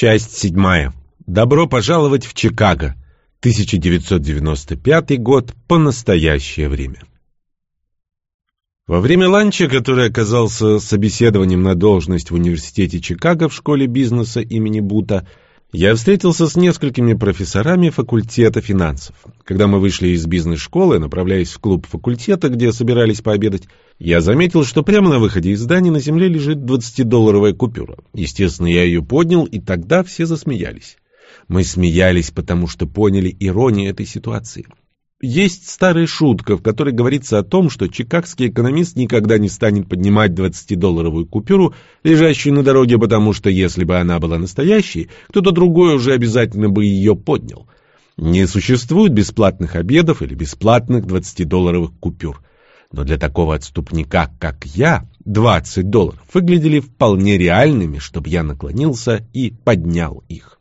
Часть седьмая. Добро пожаловать в Чикаго. 1995 год по настоящее время. Во время ланча, который оказался собеседованием на должность в университете Чикаго в школе бизнеса имени Бута, я встретился с несколькими профессорами факультета финансов. Когда мы вышли из бизнес-школы, направляясь в клуб факультета, где собирались пообедать, я заметил, что прямо на выходе из здания на земле лежит 20-долларовая купюра. Естественно, я ее поднял, и тогда все засмеялись. Мы смеялись, потому что поняли иронию этой ситуации. Есть старая шутка, в которой говорится о том, что чикагский экономист никогда не станет поднимать 20-долларовую купюру, лежащую на дороге, потому что если бы она была настоящей, кто-то другой уже обязательно бы ее поднял. Не существует бесплатных обедов или бесплатных 20-долларовых купюр. Но для такого отступника, как я, 20 долларов выглядели вполне реальными, чтобы я наклонился и поднял их.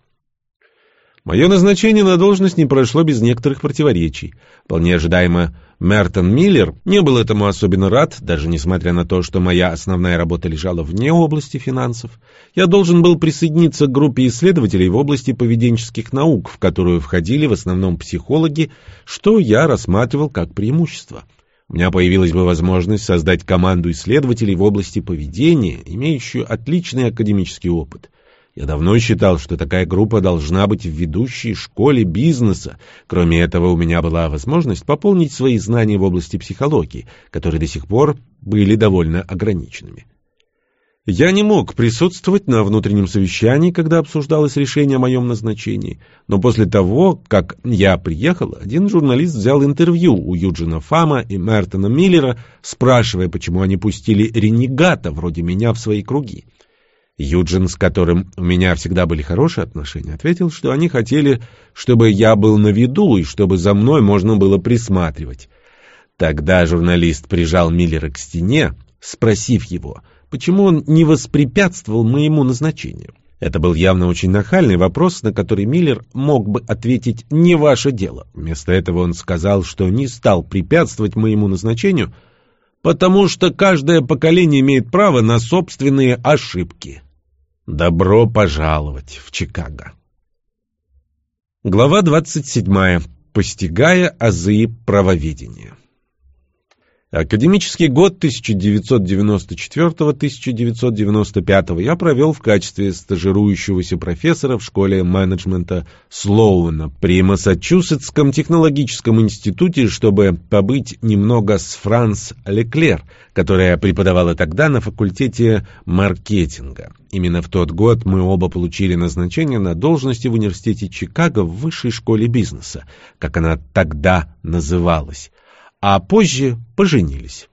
Мое назначение на должность не прошло без некоторых противоречий. Вполне ожидаемо, Мертон Миллер не был этому особенно рад, даже несмотря на то, что моя основная работа лежала вне области финансов. Я должен был присоединиться к группе исследователей в области поведенческих наук, в которую входили в основном психологи, что я рассматривал как преимущество. У меня появилась бы возможность создать команду исследователей в области поведения, имеющую отличный академический опыт. Я давно считал, что такая группа должна быть в ведущей школе бизнеса. Кроме этого, у меня была возможность пополнить свои знания в области психологии, которые до сих пор были довольно ограниченными. Я не мог присутствовать на внутреннем совещании, когда обсуждалось решение о моем назначении, но после того, как я приехал, один журналист взял интервью у Юджина Фама и Мертона Миллера, спрашивая, почему они пустили ренегата вроде меня в свои круги. Юджин, с которым у меня всегда были хорошие отношения, ответил, что они хотели, чтобы я был на виду и чтобы за мной можно было присматривать. Тогда журналист прижал Миллера к стене, спросив его, почему он не воспрепятствовал моему назначению. Это был явно очень нахальный вопрос, на который Миллер мог бы ответить «не ваше дело». Вместо этого он сказал, что не стал препятствовать моему назначению, потому что каждое поколение имеет право на собственные ошибки. Добро пожаловать в Чикаго. Глава 27. Постигая азы правоведения. Академический год 1994-1995 я провел в качестве стажирующегося профессора в школе менеджмента Слоуна при Массачусетском технологическом институте, чтобы побыть немного с Франс Леклер, которая преподавала тогда на факультете маркетинга. Именно в тот год мы оба получили назначение на должности в университете Чикаго в высшей школе бизнеса, как она тогда называлась а позже поженились.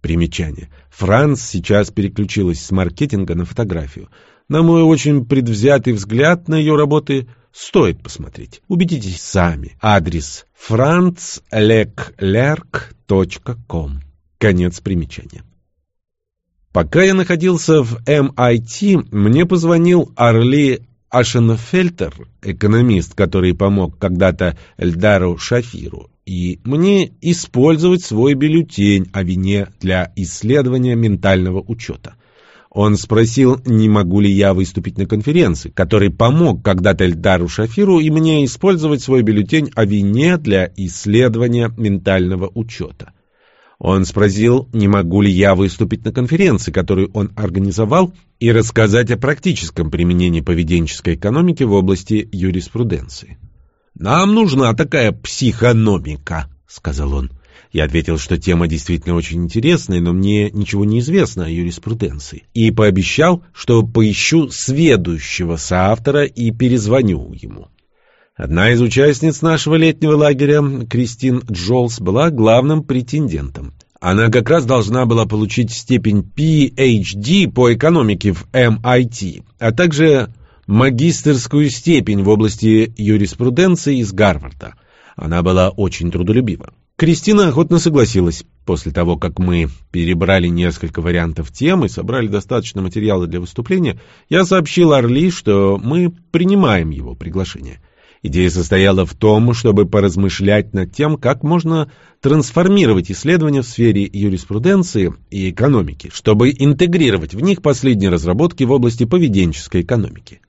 Примечание. Франц сейчас переключилась с маркетинга на фотографию. На мой очень предвзятый взгляд на ее работы стоит посмотреть. Убедитесь сами. Адрес franzleclerc.com. Конец примечания. Пока я находился в MIT, мне позвонил Арли Ашенфельтер, экономист, который помог когда-то Эльдару Шафиру, и мне использовать свой бюллетень о вине для исследования ментального учета. Он спросил, не могу ли я выступить на конференции, который помог когда-то Эльдару Шафиру и мне использовать свой бюллетень о вине для исследования ментального учета. Он спросил, не могу ли я выступить на конференции, которую он организовал, и рассказать о практическом применении поведенческой экономики в области юриспруденции. «Нам нужна такая психономика», — сказал он. Я ответил, что тема действительно очень интересная, но мне ничего не известно о юриспруденции. И пообещал, что поищу сведущего соавтора и перезвоню ему. Одна из участниц нашего летнего лагеря, Кристин Джолс, была главным претендентом. Она как раз должна была получить степень PhD по экономике в MIT, а также магистерскую степень в области юриспруденции из Гарварда. Она была очень трудолюбива. Кристина охотно согласилась. После того, как мы перебрали несколько вариантов тем и собрали достаточно материала для выступления, я сообщил Орли, что мы принимаем его приглашение. Идея состояла в том, чтобы поразмышлять над тем, как можно трансформировать исследования в сфере юриспруденции и экономики, чтобы интегрировать в них последние разработки в области поведенческой экономики.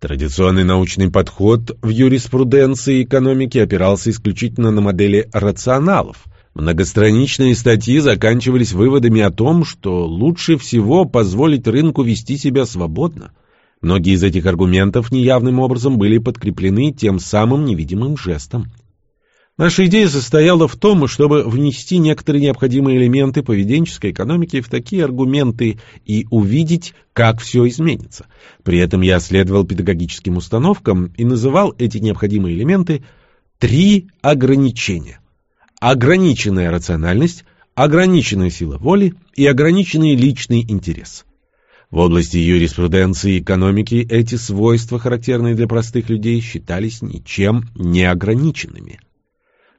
Традиционный научный подход в юриспруденции и экономике опирался исключительно на модели рационалов. Многостраничные статьи заканчивались выводами о том, что лучше всего позволить рынку вести себя свободно. Многие из этих аргументов неявным образом были подкреплены тем самым невидимым жестом. Наша идея состояла в том, чтобы внести некоторые необходимые элементы поведенческой экономики в такие аргументы и увидеть, как все изменится. При этом я следовал педагогическим установкам и называл эти необходимые элементы три ограничения. Ограниченная рациональность, ограниченная сила воли и ограниченный личный интерес. В области юриспруденции и экономики эти свойства, характерные для простых людей, считались ничем не ограниченными.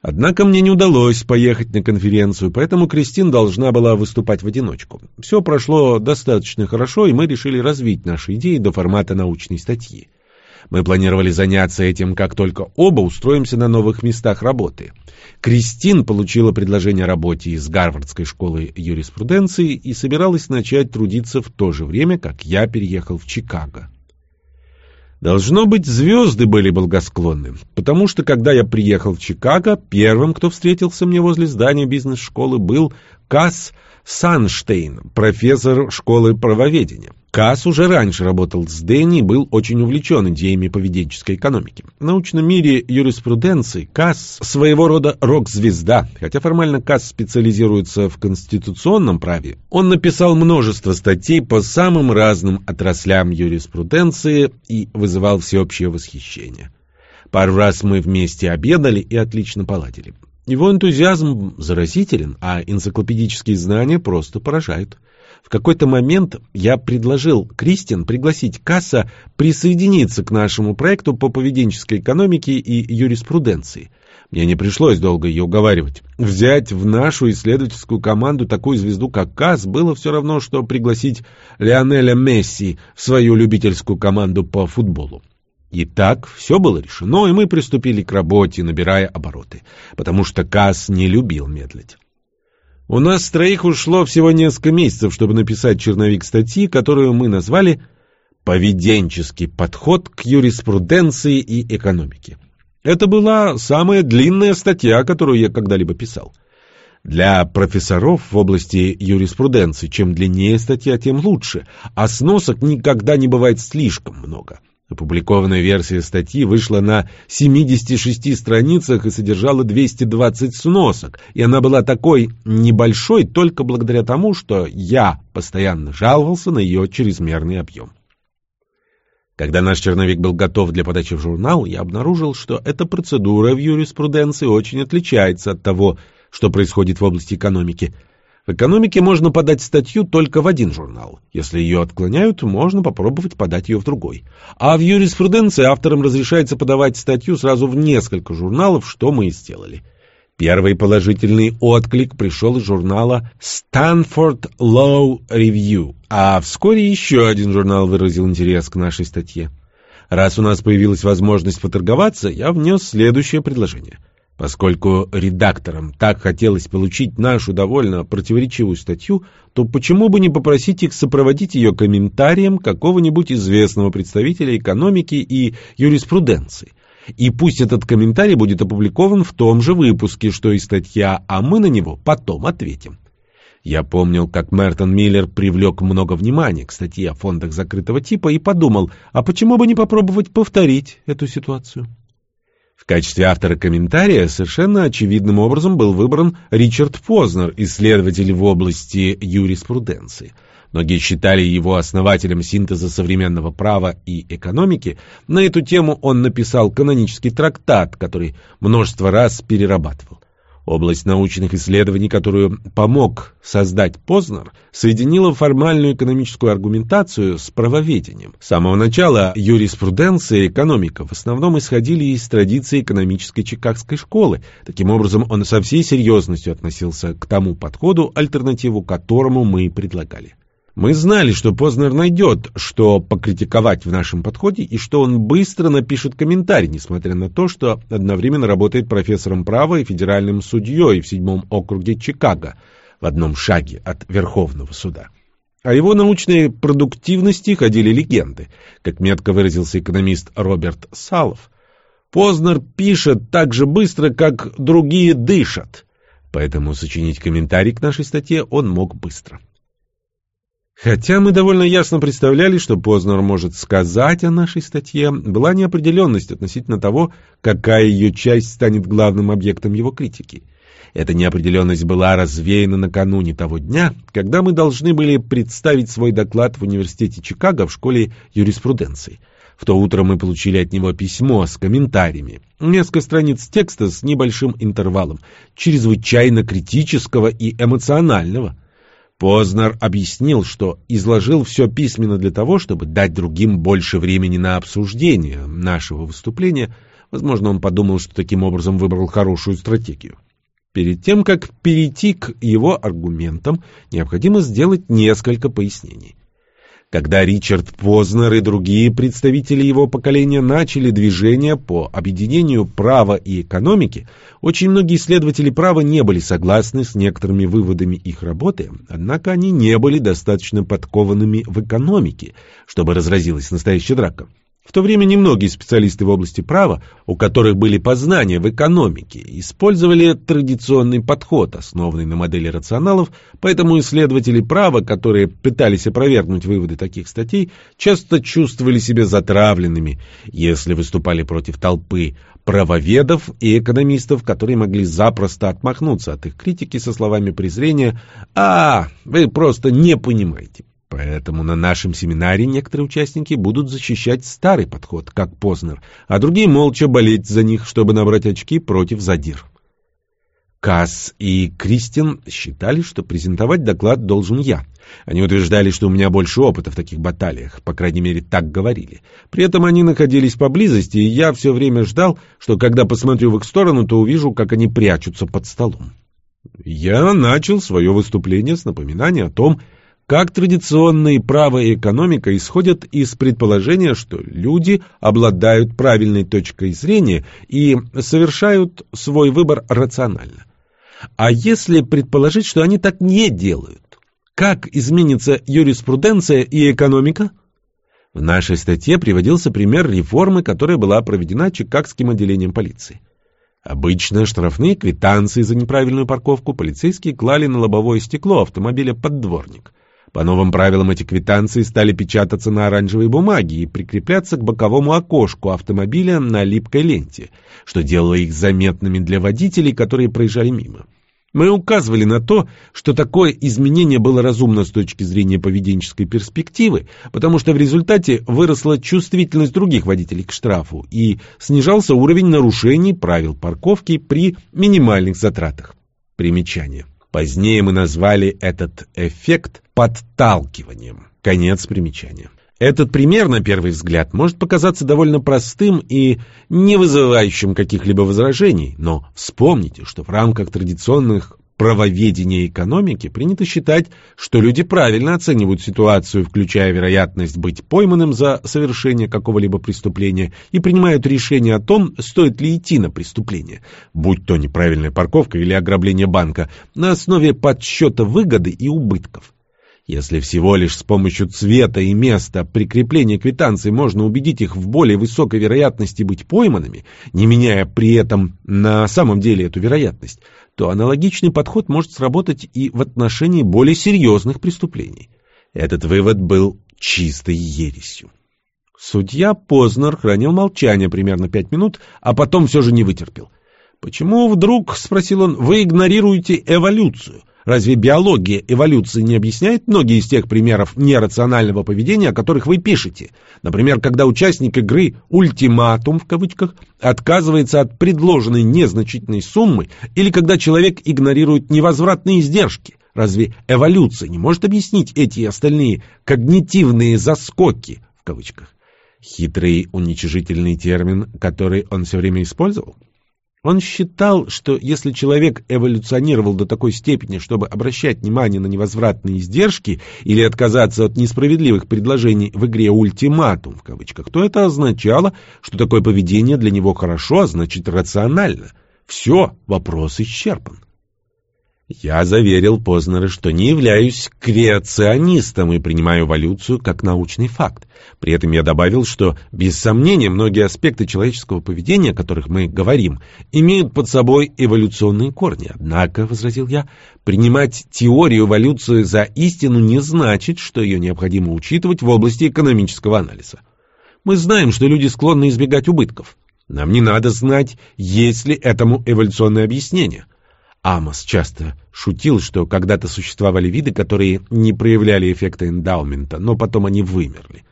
Однако мне не удалось поехать на конференцию, поэтому Кристин должна была выступать в одиночку. Все прошло достаточно хорошо, и мы решили развить наши идеи до формата научной статьи. Мы планировали заняться этим, как только оба устроимся на новых местах работы. Кристин получила предложение о работе из Гарвардской школы юриспруденции и собиралась начать трудиться в то же время, как я переехал в Чикаго. Должно быть, звезды были благосклонны, потому что, когда я приехал в Чикаго, первым, кто встретился мне возле здания бизнес-школы, был Касс Санштейн, профессор школы правоведения. Касс уже раньше работал с Дэнни и был очень увлечен идеями поведенческой экономики. В научном мире юриспруденции Касс своего рода рок-звезда, хотя формально Касс специализируется в конституционном праве. Он написал множество статей по самым разным отраслям юриспруденции и вызывал всеобщее восхищение. Пару раз мы вместе обедали и отлично поладили. Его энтузиазм заразителен, а энциклопедические знания просто поражают. В какой-то момент я предложил Кристин пригласить Касса присоединиться к нашему проекту по поведенческой экономике и юриспруденции. Мне не пришлось долго ее уговаривать. Взять в нашу исследовательскую команду такую звезду, как Касс, было все равно, что пригласить Лионеля Месси в свою любительскую команду по футболу. И так все было решено, и мы приступили к работе, набирая обороты, потому что Касс не любил медлить. У нас с троих ушло всего несколько месяцев, чтобы написать черновик статьи, которую мы назвали «Поведенческий подход к юриспруденции и экономике». Это была самая длинная статья, которую я когда-либо писал. Для профессоров в области юриспруденции чем длиннее статья, тем лучше, а сносок никогда не бывает слишком много. Опубликованная версия статьи вышла на 76 страницах и содержала 220 сносок, и она была такой небольшой только благодаря тому, что я постоянно жаловался на ее чрезмерный объем. Когда наш черновик был готов для подачи в журнал, я обнаружил, что эта процедура в юриспруденции очень отличается от того, что происходит в области экономики – в экономике можно подать статью только в один журнал. Если ее отклоняют, можно попробовать подать ее в другой. А в юриспруденции авторам разрешается подавать статью сразу в несколько журналов, что мы и сделали. Первый положительный отклик пришел из журнала Stanford Law Review, а вскоре еще один журнал выразил интерес к нашей статье. Раз у нас появилась возможность поторговаться, я внес следующее предложение – Поскольку редакторам так хотелось получить нашу довольно противоречивую статью, то почему бы не попросить их сопроводить ее комментарием какого-нибудь известного представителя экономики и юриспруденции? И пусть этот комментарий будет опубликован в том же выпуске, что и статья, а мы на него потом ответим. Я помнил, как Мертон Миллер привлек много внимания к статье о фондах закрытого типа и подумал, а почему бы не попробовать повторить эту ситуацию? В качестве автора комментария совершенно очевидным образом был выбран Ричард Познер, исследователь в области юриспруденции. Многие считали его основателем синтеза современного права и экономики. На эту тему он написал канонический трактат, который множество раз перерабатывал. Область научных исследований, которую помог создать Познер, соединила формальную экономическую аргументацию с правоведением. С самого начала юриспруденция и экономика в основном исходили из традиции экономической чикагской школы. Таким образом, он со всей серьезностью относился к тому подходу, альтернативу которому мы предлагали. Мы знали, что Познер найдет, что покритиковать в нашем подходе, и что он быстро напишет комментарий, несмотря на то, что одновременно работает профессором права и федеральным судьей в седьмом округе Чикаго, в одном шаге от Верховного суда. О его научной продуктивности ходили легенды. Как метко выразился экономист Роберт Салов, «Познер пишет так же быстро, как другие дышат». Поэтому сочинить комментарий к нашей статье он мог быстро. Хотя мы довольно ясно представляли, что Познер может сказать о нашей статье, была неопределенность относительно того, какая ее часть станет главным объектом его критики. Эта неопределенность была развеяна накануне того дня, когда мы должны были представить свой доклад в Университете Чикаго в школе юриспруденции. В то утро мы получили от него письмо с комментариями. Несколько страниц текста с небольшим интервалом, чрезвычайно критического и эмоционального. Познер объяснил, что изложил все письменно для того, чтобы дать другим больше времени на обсуждение нашего выступления. Возможно, он подумал, что таким образом выбрал хорошую стратегию. Перед тем, как перейти к его аргументам, необходимо сделать несколько пояснений. Когда Ричард Познер и другие представители его поколения начали движение по объединению права и экономики, очень многие исследователи права не были согласны с некоторыми выводами их работы, однако они не были достаточно подкованными в экономике, чтобы разразилась настоящая драка. В то время немногие специалисты в области права, у которых были познания в экономике, использовали традиционный подход, основанный на модели рационалов, поэтому исследователи права, которые пытались опровергнуть выводы таких статей, часто чувствовали себя затравленными, если выступали против толпы правоведов и экономистов, которые могли запросто отмахнуться от их критики со словами презрения «А, вы просто не понимаете». Поэтому на нашем семинаре некоторые участники будут защищать старый подход, как Познер, а другие молча болеть за них, чтобы набрать очки против задир. Касс и Кристин считали, что презентовать доклад должен я. Они утверждали, что у меня больше опыта в таких баталиях, по крайней мере, так говорили. При этом они находились поблизости, и я все время ждал, что когда посмотрю в их сторону, то увижу, как они прячутся под столом. Я начал свое выступление с напоминания о том, как традиционные право и экономика исходят из предположения, что люди обладают правильной точкой зрения и совершают свой выбор рационально. А если предположить, что они так не делают, как изменится юриспруденция и экономика? В нашей статье приводился пример реформы, которая была проведена Чикагским отделением полиции. Обычно штрафные квитанции за неправильную парковку полицейские клали на лобовое стекло автомобиля под дворник. По новым правилам эти квитанции стали печататься на оранжевой бумаге и прикрепляться к боковому окошку автомобиля на липкой ленте, что делало их заметными для водителей, которые проезжали мимо. Мы указывали на то, что такое изменение было разумно с точки зрения поведенческой перспективы, потому что в результате выросла чувствительность других водителей к штрафу и снижался уровень нарушений правил парковки при минимальных затратах. Примечание. Позднее мы назвали этот эффект подталкиванием. Конец примечания. Этот пример, на первый взгляд, может показаться довольно простым и не вызывающим каких-либо возражений, но вспомните, что в рамках традиционных правоведения экономики принято считать, что люди правильно оценивают ситуацию, включая вероятность быть пойманным за совершение какого-либо преступления, и принимают решение о том, стоит ли идти на преступление, будь то неправильная парковка или ограбление банка, на основе подсчета выгоды и убытков. Если всего лишь с помощью цвета и места прикрепления квитанции можно убедить их в более высокой вероятности быть пойманными, не меняя при этом на самом деле эту вероятность, то аналогичный подход может сработать и в отношении более серьезных преступлений. Этот вывод был чистой ересью. Судья Познер хранил молчание примерно пять минут, а потом все же не вытерпел. «Почему вдруг, — спросил он, — вы игнорируете эволюцию? Разве биология эволюции не объясняет многие из тех примеров нерационального поведения, о которых вы пишете? Например, когда участник игры «ультиматум» в кавычках отказывается от предложенной незначительной суммы или когда человек игнорирует невозвратные издержки. Разве эволюция не может объяснить эти и остальные «когнитивные заскоки» в кавычках? Хитрый уничижительный термин, который он все время использовал? Он считал, что если человек эволюционировал до такой степени, чтобы обращать внимание на невозвратные издержки или отказаться от несправедливых предложений в игре «ультиматум» в кавычках, то это означало, что такое поведение для него хорошо, а значит рационально. Все, вопрос исчерпан. Я заверил Познера, что не являюсь креационистом и принимаю эволюцию как научный факт. При этом я добавил, что, без сомнения, многие аспекты человеческого поведения, о которых мы говорим, имеют под собой эволюционные корни. Однако, — возразил я, — принимать теорию эволюции за истину не значит, что ее необходимо учитывать в области экономического анализа. Мы знаем, что люди склонны избегать убытков. Нам не надо знать, есть ли этому эволюционное объяснение. Амос часто шутил, что когда-то существовали виды, которые не проявляли эффекта эндаумента, но потом они вымерли.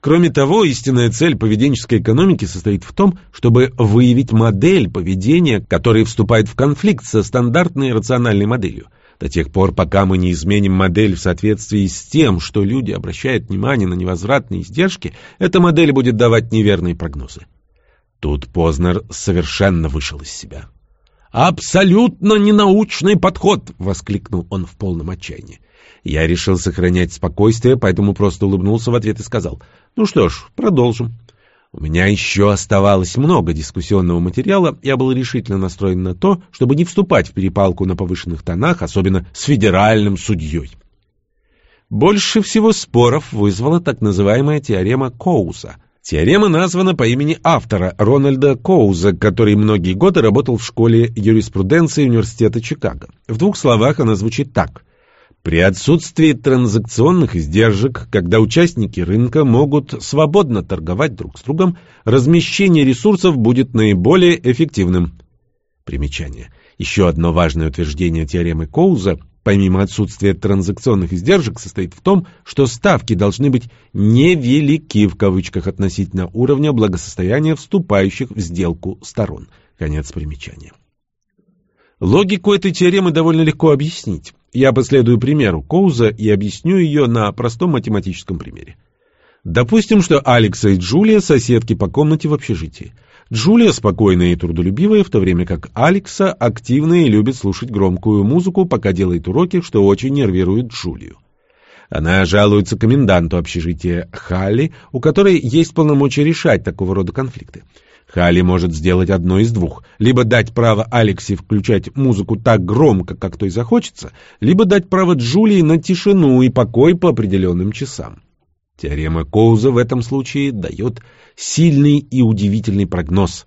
Кроме того, истинная цель поведенческой экономики состоит в том, чтобы выявить модель поведения, которая вступает в конфликт со стандартной рациональной моделью. До тех пор, пока мы не изменим модель в соответствии с тем, что люди обращают внимание на невозвратные издержки, эта модель будет давать неверные прогнозы. Тут Познер совершенно вышел из себя. «Абсолютно ненаучный подход!» — воскликнул он в полном отчаянии. Я решил сохранять спокойствие, поэтому просто улыбнулся в ответ и сказал, «Ну что ж, продолжим». У меня еще оставалось много дискуссионного материала, я был решительно настроен на то, чтобы не вступать в перепалку на повышенных тонах, особенно с федеральным судьей. Больше всего споров вызвала так называемая теорема Коуса — Теорема названа по имени автора Рональда Коуза, который многие годы работал в школе юриспруденции Университета Чикаго. В двух словах она звучит так. При отсутствии транзакционных издержек, когда участники рынка могут свободно торговать друг с другом, размещение ресурсов будет наиболее эффективным. Примечание. Еще одно важное утверждение теоремы Коуза – помимо отсутствия транзакционных издержек, состоит в том, что ставки должны быть «невелики» в кавычках относительно уровня благосостояния вступающих в сделку сторон. Конец примечания. Логику этой теоремы довольно легко объяснить. Я последую примеру Коуза и объясню ее на простом математическом примере. Допустим, что Алекса и Джулия соседки по комнате в общежитии. Джулия спокойная и трудолюбивая, в то время как Алекса активная и любит слушать громкую музыку, пока делает уроки, что очень нервирует Джулию. Она жалуется коменданту общежития Халли, у которой есть полномочия решать такого рода конфликты. Халли может сделать одно из двух. Либо дать право Алексе включать музыку так громко, как той захочется, либо дать право Джулии на тишину и покой по определенным часам. Теорема Коуза в этом случае дает сильный и удивительный прогноз.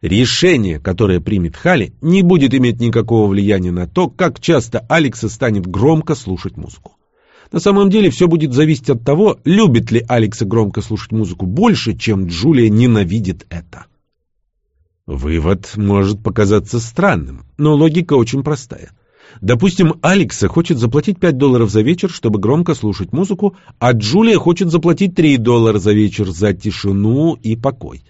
Решение, которое примет Хали, не будет иметь никакого влияния на то, как часто Алекса станет громко слушать музыку. На самом деле все будет зависеть от того, любит ли Алекса громко слушать музыку больше, чем Джулия ненавидит это. Вывод может показаться странным, но логика очень простая – Допустим, Алекса хочет заплатить 5 долларов за вечер, чтобы громко слушать музыку, а Джулия хочет заплатить 3 доллара за вечер за тишину и покой.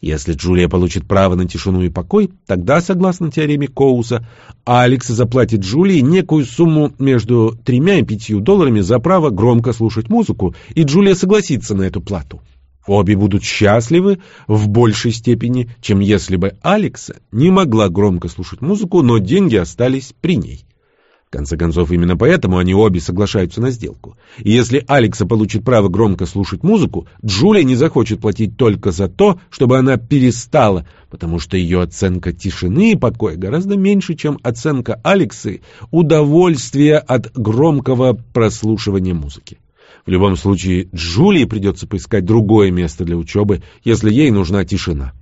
Если Джулия получит право на тишину и покой, тогда, согласно теореме Коуса, Алекс заплатит Джулии некую сумму между 3 и 5 долларами за право громко слушать музыку, и Джулия согласится на эту плату. Обе будут счастливы в большей степени, чем если бы Алекса не могла громко слушать музыку, но деньги остались при ней. В конце концов, именно поэтому они обе соглашаются на сделку. И если Алекса получит право громко слушать музыку, Джулия не захочет платить только за то, чтобы она перестала, потому что ее оценка тишины и покоя гораздо меньше, чем оценка Алексы удовольствия от громкого прослушивания музыки. В любом случае, Джулии придется поискать другое место для учебы, если ей нужна тишина.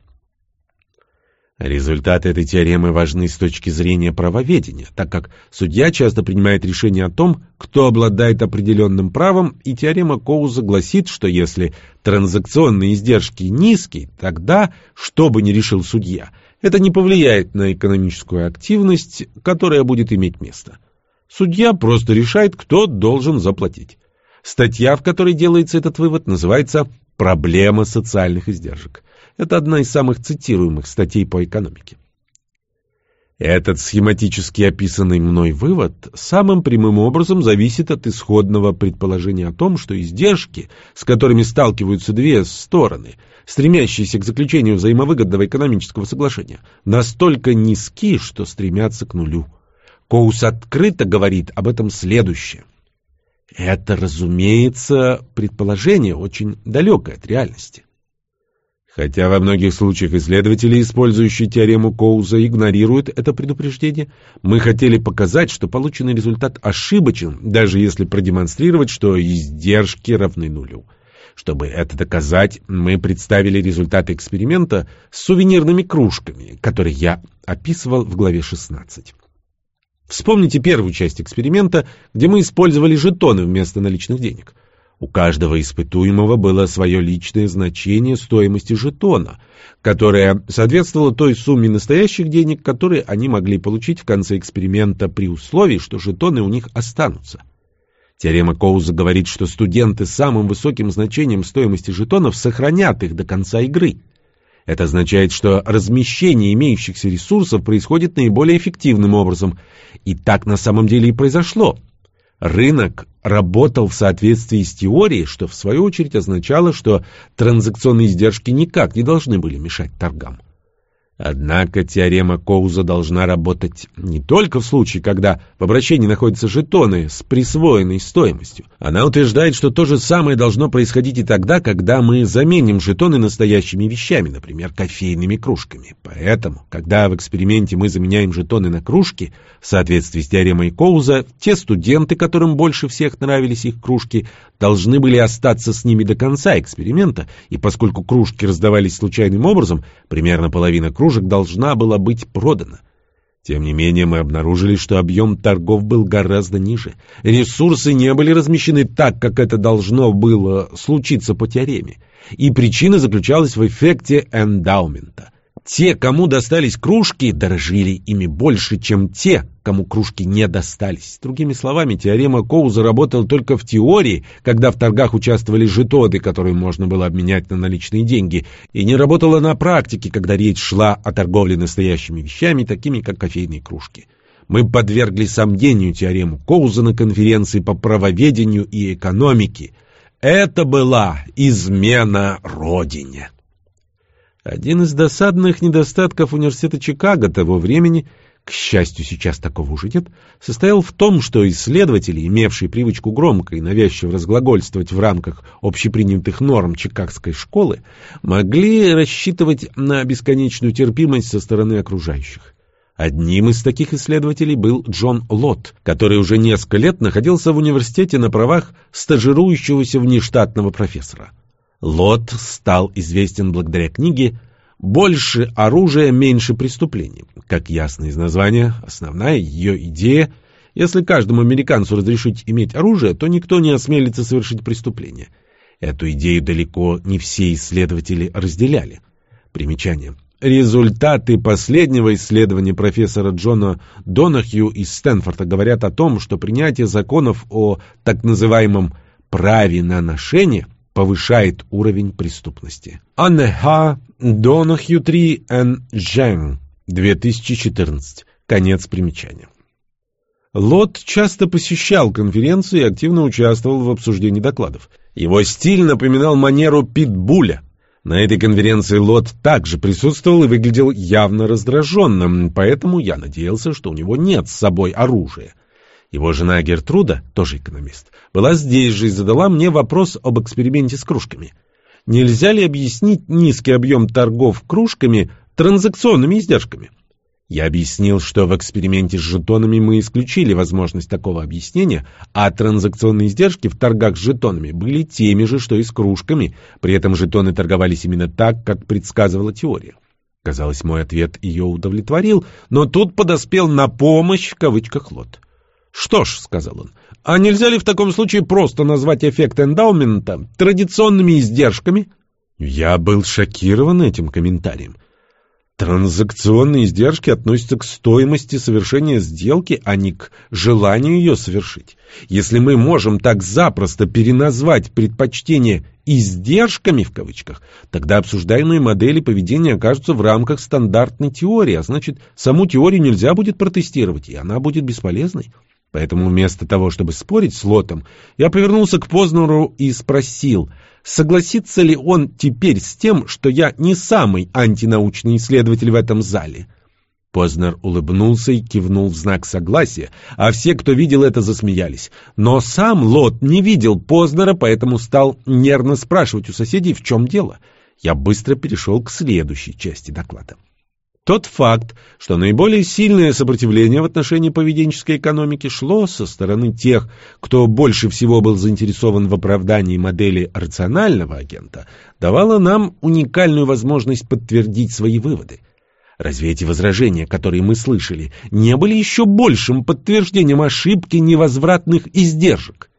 Результаты этой теоремы важны с точки зрения правоведения, так как судья часто принимает решение о том, кто обладает определенным правом, и теорема Коуза гласит, что если транзакционные издержки низкие, тогда, что бы ни решил судья, это не повлияет на экономическую активность, которая будет иметь место. Судья просто решает, кто должен заплатить. Статья, в которой делается этот вывод, называется «Проблема социальных издержек». Это одна из самых цитируемых статей по экономике. Этот схематически описанный мной вывод самым прямым образом зависит от исходного предположения о том, что издержки, с которыми сталкиваются две стороны, стремящиеся к заключению взаимовыгодного экономического соглашения, настолько низки, что стремятся к нулю. Коус открыто говорит об этом следующее. Это, разумеется, предположение очень далекое от реальности. Хотя во многих случаях исследователи, использующие теорему Коуза, игнорируют это предупреждение, мы хотели показать, что полученный результат ошибочен, даже если продемонстрировать, что издержки равны нулю. Чтобы это доказать, мы представили результаты эксперимента с сувенирными кружками, которые я описывал в главе 16. Вспомните первую часть эксперимента, где мы использовали жетоны вместо наличных денег. У каждого испытуемого было свое личное значение стоимости жетона, которое соответствовало той сумме настоящих денег, которые они могли получить в конце эксперимента при условии, что жетоны у них останутся. Теорема Коуза говорит, что студенты с самым высоким значением стоимости жетонов сохранят их до конца игры. Это означает, что размещение имеющихся ресурсов происходит наиболее эффективным образом. И так на самом деле и произошло – Рынок работал в соответствии с теорией, что в свою очередь означало, что транзакционные издержки никак не должны были мешать торгам. Однако теорема Коуза должна работать не только в случае, когда в обращении находятся жетоны с присвоенной стоимостью. Она утверждает, что то же самое должно происходить и тогда, когда мы заменим жетоны настоящими вещами, например, кофейными кружками. Поэтому, когда в эксперименте мы заменяем жетоны на кружки, в соответствии с теоремой Коуза, те студенты, которым больше всех нравились их кружки, должны были остаться с ними до конца эксперимента, и поскольку кружки раздавались случайным образом, примерно половина кружек должна была быть продана. Тем не менее, мы обнаружили, что объем торгов был гораздо ниже. Ресурсы не были размещены так, как это должно было случиться по теореме. И причина заключалась в эффекте эндаумента. Те, кому достались кружки, дорожили ими больше, чем те, кому кружки не достались. Другими словами, теорема Коуза работала только в теории, когда в торгах участвовали жетоны, которые можно было обменять на наличные деньги, и не работала на практике, когда речь шла о торговле настоящими вещами, такими как кофейные кружки. Мы подвергли сомнению теорему Коуза на конференции по правоведению и экономике. Это была измена Родине. Один из досадных недостатков университета Чикаго того времени, к счастью, сейчас такого уже нет, состоял в том, что исследователи, имевшие привычку громко и навязчиво разглагольствовать в рамках общепринятых норм чикагской школы, могли рассчитывать на бесконечную терпимость со стороны окружающих. Одним из таких исследователей был Джон Лотт, который уже несколько лет находился в университете на правах стажирующегося внештатного профессора. Лот стал известен благодаря книге «Больше оружия, меньше преступлений». Как ясно из названия, основная ее идея – если каждому американцу разрешить иметь оружие, то никто не осмелится совершить преступление. Эту идею далеко не все исследователи разделяли. Примечание. Результаты последнего исследования профессора Джона Донахью из Стэнфорда говорят о том, что принятие законов о так называемом «праве на ношение» повышает уровень преступности. Аннеха Донахью 3 Н. Жен, 2014. Конец примечания. Лот часто посещал конференции и активно участвовал в обсуждении докладов. Его стиль напоминал манеру питбуля. На этой конференции Лот также присутствовал и выглядел явно раздраженным, поэтому я надеялся, что у него нет с собой оружия. Его жена Гертруда, тоже экономист, была здесь же и задала мне вопрос об эксперименте с кружками. Нельзя ли объяснить низкий объем торгов кружками транзакционными издержками? Я объяснил, что в эксперименте с жетонами мы исключили возможность такого объяснения, а транзакционные издержки в торгах с жетонами были теми же, что и с кружками, при этом жетоны торговались именно так, как предсказывала теория. Казалось, мой ответ ее удовлетворил, но тут подоспел на помощь в кавычках лот. «Что ж», — сказал он, — «а нельзя ли в таком случае просто назвать эффект эндаумента традиционными издержками?» Я был шокирован этим комментарием. Транзакционные издержки относятся к стоимости совершения сделки, а не к желанию ее совершить. Если мы можем так запросто переназвать предпочтение «издержками» в кавычках, тогда обсуждаемые модели поведения окажутся в рамках стандартной теории, а значит, саму теорию нельзя будет протестировать, и она будет бесполезной. Поэтому вместо того, чтобы спорить с Лотом, я повернулся к Познеру и спросил, согласится ли он теперь с тем, что я не самый антинаучный исследователь в этом зале. Познер улыбнулся и кивнул в знак согласия, а все, кто видел это, засмеялись. Но сам Лот не видел Познера, поэтому стал нервно спрашивать у соседей, в чем дело. Я быстро перешел к следующей части доклада. Тот факт, что наиболее сильное сопротивление в отношении поведенческой экономики шло со стороны тех, кто больше всего был заинтересован в оправдании модели рационального агента, давало нам уникальную возможность подтвердить свои выводы. Разве эти возражения, которые мы слышали, не были еще большим подтверждением ошибки невозвратных издержек?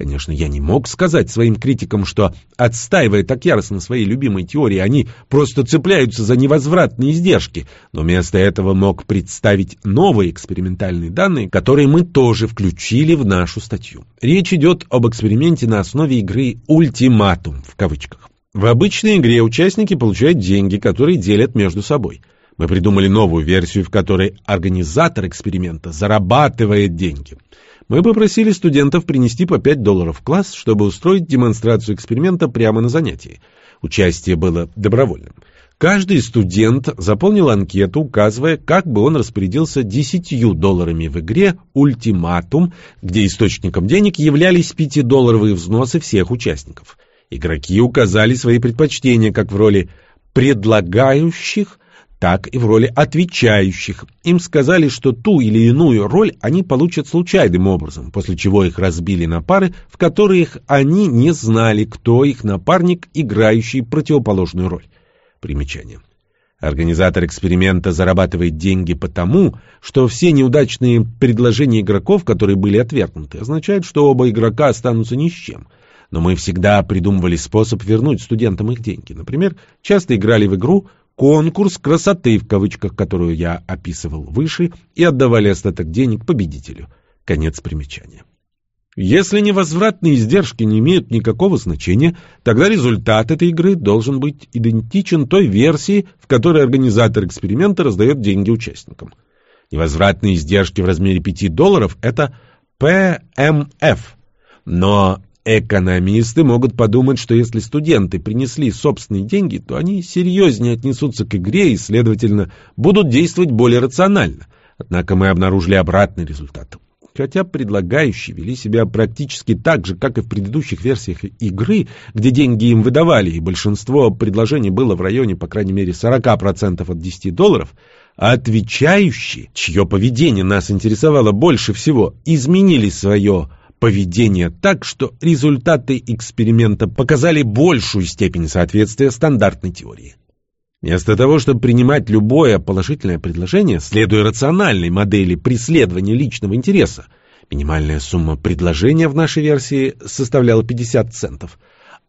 Конечно, я не мог сказать своим критикам, что, отстаивая так яростно свои любимые теории, они просто цепляются за невозвратные издержки, но вместо этого мог представить новые экспериментальные данные, которые мы тоже включили в нашу статью. Речь идет об эксперименте на основе игры «Ультиматум» в кавычках. В обычной игре участники получают деньги, которые делят между собой. Мы придумали новую версию, в которой организатор эксперимента зарабатывает деньги – мы попросили студентов принести по 5 долларов в класс, чтобы устроить демонстрацию эксперимента прямо на занятии. Участие было добровольным. Каждый студент заполнил анкету, указывая, как бы он распорядился 10 долларами в игре «Ультиматум», где источником денег являлись 5-долларовые взносы всех участников. Игроки указали свои предпочтения как в роли предлагающих, так и в роли отвечающих. Им сказали, что ту или иную роль они получат случайным образом, после чего их разбили на пары, в которых они не знали, кто их напарник, играющий противоположную роль. Примечание. Организатор эксперимента зарабатывает деньги потому, что все неудачные предложения игроков, которые были отвергнуты, означают, что оба игрока останутся ни с чем. Но мы всегда придумывали способ вернуть студентам их деньги. Например, часто играли в игру конкурс красоты, в кавычках, которую я описывал выше, и отдавали остаток денег победителю. Конец примечания. Если невозвратные издержки не имеют никакого значения, тогда результат этой игры должен быть идентичен той версии, в которой организатор эксперимента раздает деньги участникам. Невозвратные издержки в размере 5 долларов – это PMF, но Экономисты могут подумать, что если студенты принесли собственные деньги, то они серьезнее отнесутся к игре и, следовательно, будут действовать более рационально. Однако мы обнаружили обратный результат. Хотя предлагающие вели себя практически так же, как и в предыдущих версиях игры, где деньги им выдавали, и большинство предложений было в районе, по крайней мере, 40% от 10 долларов, отвечающие, чье поведение нас интересовало больше всего, изменили свое поведение так, что результаты эксперимента показали большую степень соответствия стандартной теории. Вместо того, чтобы принимать любое положительное предложение, следуя рациональной модели преследования личного интереса, минимальная сумма предложения в нашей версии составляла 50 центов,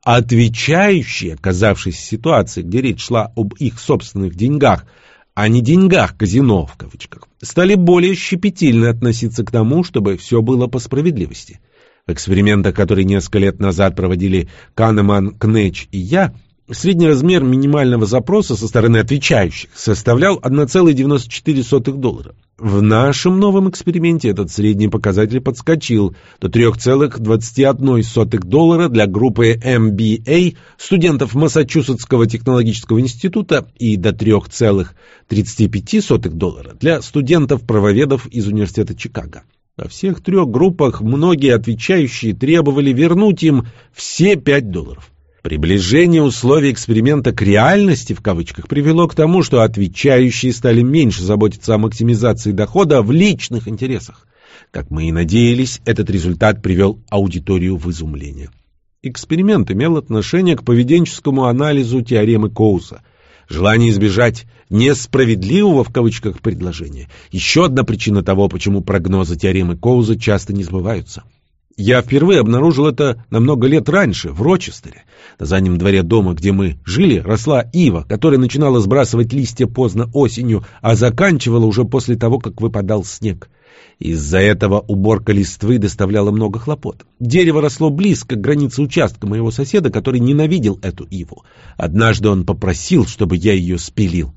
отвечающие, оказавшись в ситуации, где речь шла об их собственных деньгах, а не деньгах казино в кавычках, стали более щепетильно относиться к тому, чтобы все было по справедливости. В экспериментах, которые несколько лет назад проводили Канеман, Кнеч и я, средний размер минимального запроса со стороны отвечающих составлял 1,94 доллара. В нашем новом эксперименте этот средний показатель подскочил до 3,21 доллара для группы MBA студентов Массачусетского технологического института и до 3,35 доллара для студентов-правоведов из Университета Чикаго. Во всех трех группах многие отвечающие требовали вернуть им все 5 долларов. Приближение условий эксперимента к реальности в кавычках привело к тому, что отвечающие стали меньше заботиться о максимизации дохода в личных интересах. Как мы и надеялись, этот результат привел аудиторию в изумление. Эксперимент имел отношение к поведенческому анализу теоремы Коуса. Желание избежать «несправедливого» в кавычках предложения – еще одна причина того, почему прогнозы теоремы Коуза часто не сбываются. Я впервые обнаружил это на много лет раньше, в Рочестере. На заднем дворе дома, где мы жили, росла ива, которая начинала сбрасывать листья поздно осенью, а заканчивала уже после того, как выпадал снег. Из-за этого уборка листвы доставляла много хлопот. Дерево росло близко к границе участка моего соседа, который ненавидел эту иву. Однажды он попросил, чтобы я ее спилил.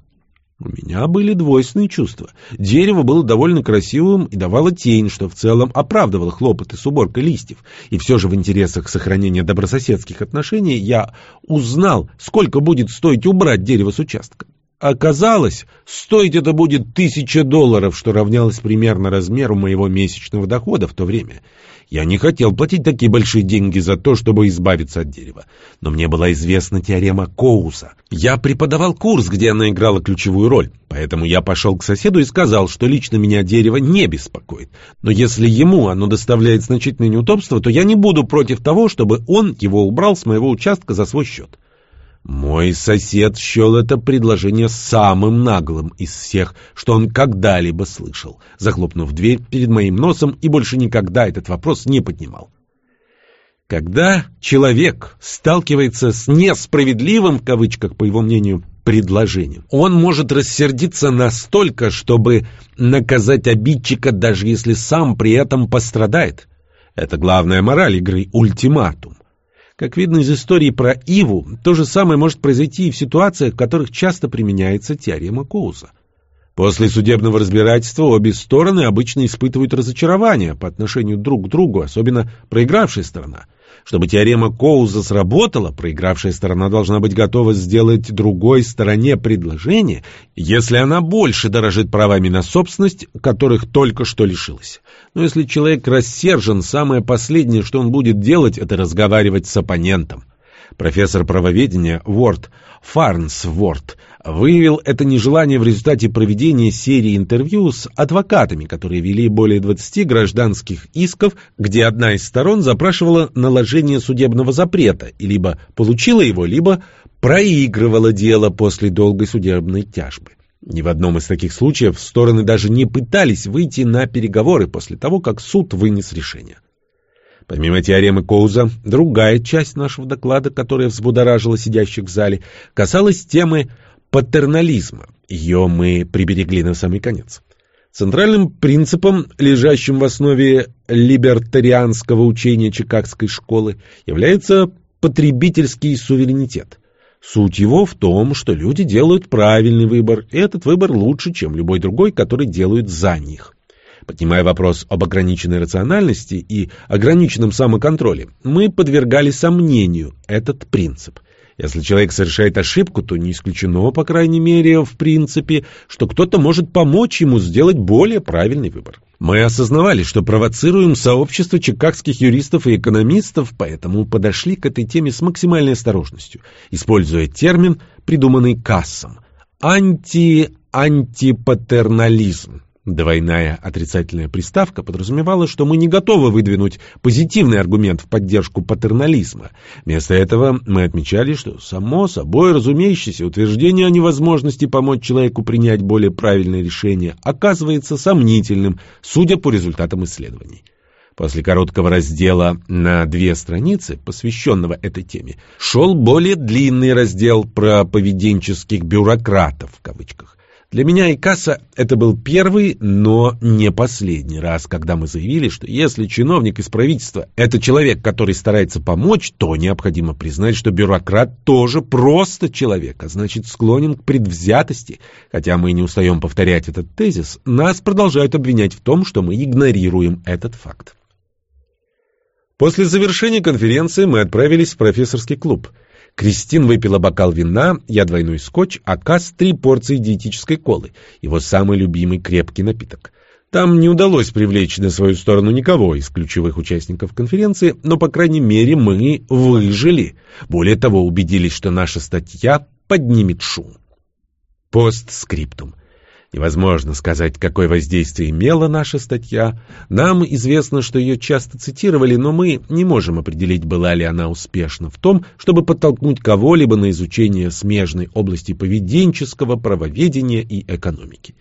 У меня были двойственные чувства. Дерево было довольно красивым и давало тень, что в целом оправдывало хлопоты с уборкой листьев. И все же в интересах сохранения добрососедских отношений я узнал, сколько будет стоить убрать дерево с участка. Оказалось, стоить это будет тысяча долларов, что равнялось примерно размеру моего месячного дохода в то время. Я не хотел платить такие большие деньги за то, чтобы избавиться от дерева. Но мне была известна теорема Коуса. Я преподавал курс, где она играла ключевую роль. Поэтому я пошел к соседу и сказал, что лично меня дерево не беспокоит. Но если ему оно доставляет значительные неудобства, то я не буду против того, чтобы он его убрал с моего участка за свой счет. Мой сосед счел это предложение самым наглым из всех, что он когда-либо слышал, захлопнув дверь перед моим носом и больше никогда этот вопрос не поднимал. Когда человек сталкивается с несправедливым, в кавычках, по его мнению, предложением, он может рассердиться настолько, чтобы наказать обидчика, даже если сам при этом пострадает. Это главная мораль игры «Ультиматум». Как видно из истории про Иву, то же самое может произойти и в ситуациях, в которых часто применяется теорема Коуза. После судебного разбирательства обе стороны обычно испытывают разочарование по отношению друг к другу, особенно проигравшая сторона. Чтобы теорема Коуза сработала, проигравшая сторона должна быть готова сделать другой стороне предложение, если она больше дорожит правами на собственность, которых только что лишилась. Но если человек рассержен, самое последнее, что он будет делать, это разговаривать с оппонентом. Профессор правоведения Ворд Фарнсворт выявил это нежелание в результате проведения серии интервью с адвокатами, которые вели более 20 гражданских исков, где одна из сторон запрашивала наложение судебного запрета и либо получила его, либо проигрывала дело после долгой судебной тяжбы. Ни в одном из таких случаев стороны даже не пытались выйти на переговоры после того, как суд вынес решение. Помимо теоремы Коуза, другая часть нашего доклада, которая взбудоражила сидящих в зале, касалась темы патернализма. Ее мы приберегли на самый конец. Центральным принципом, лежащим в основе либертарианского учения Чикагской школы, является потребительский суверенитет. Суть его в том, что люди делают правильный выбор, и этот выбор лучше, чем любой другой, который делают за них. Поднимая вопрос об ограниченной рациональности и ограниченном самоконтроле, мы подвергали сомнению этот принцип. Если человек совершает ошибку, то не исключено, по крайней мере, в принципе, что кто-то может помочь ему сделать более правильный выбор. Мы осознавали, что провоцируем сообщество чикагских юристов и экономистов, поэтому подошли к этой теме с максимальной осторожностью, используя термин, придуманный Кассом – анти-антипатернализм. Двойная отрицательная приставка подразумевала, что мы не готовы выдвинуть позитивный аргумент в поддержку патернализма. Вместо этого мы отмечали, что само собой разумеющееся утверждение о невозможности помочь человеку принять более правильное решение оказывается сомнительным, судя по результатам исследований. После короткого раздела на две страницы, посвященного этой теме, шел более длинный раздел про поведенческих бюрократов в кавычках. Для меня и Касса это был первый, но не последний раз, когда мы заявили, что если чиновник из правительства – это человек, который старается помочь, то необходимо признать, что бюрократ тоже просто человек, а значит склонен к предвзятости. Хотя мы не устаем повторять этот тезис, нас продолжают обвинять в том, что мы игнорируем этот факт. После завершения конференции мы отправились в профессорский клуб – Кристин выпила бокал вина, я двойной скотч, а Кас три порции диетической колы, его самый любимый крепкий напиток. Там не удалось привлечь на свою сторону никого из ключевых участников конференции, но, по крайней мере, мы выжили. Более того, убедились, что наша статья поднимет шум. Постскриптум. Невозможно сказать, какое воздействие имела наша статья. Нам известно, что ее часто цитировали, но мы не можем определить, была ли она успешна в том, чтобы подтолкнуть кого-либо на изучение смежной области поведенческого, правоведения и экономики.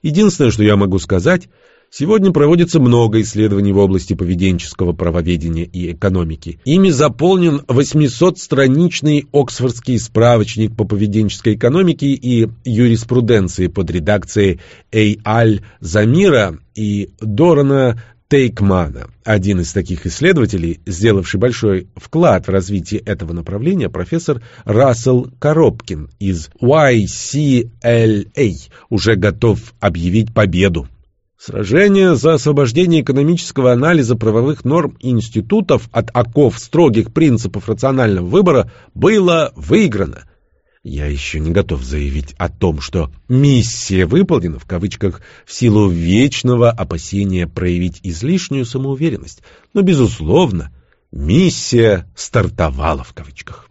Единственное, что я могу сказать, Сегодня проводится много исследований в области поведенческого правоведения и экономики. Ими заполнен 800-страничный Оксфордский справочник по поведенческой экономике и юриспруденции под редакцией Эй-Аль Замира и Дорана Тейкмана. Один из таких исследователей, сделавший большой вклад в развитие этого направления, профессор Рассел Коробкин из YCLA, уже готов объявить победу. Сражение за освобождение экономического анализа правовых норм институтов от оков строгих принципов рационального выбора было выиграно. Я еще не готов заявить о том, что «миссия выполнена» в кавычках в силу вечного опасения проявить излишнюю самоуверенность, но, безусловно, миссия стартовала в кавычках.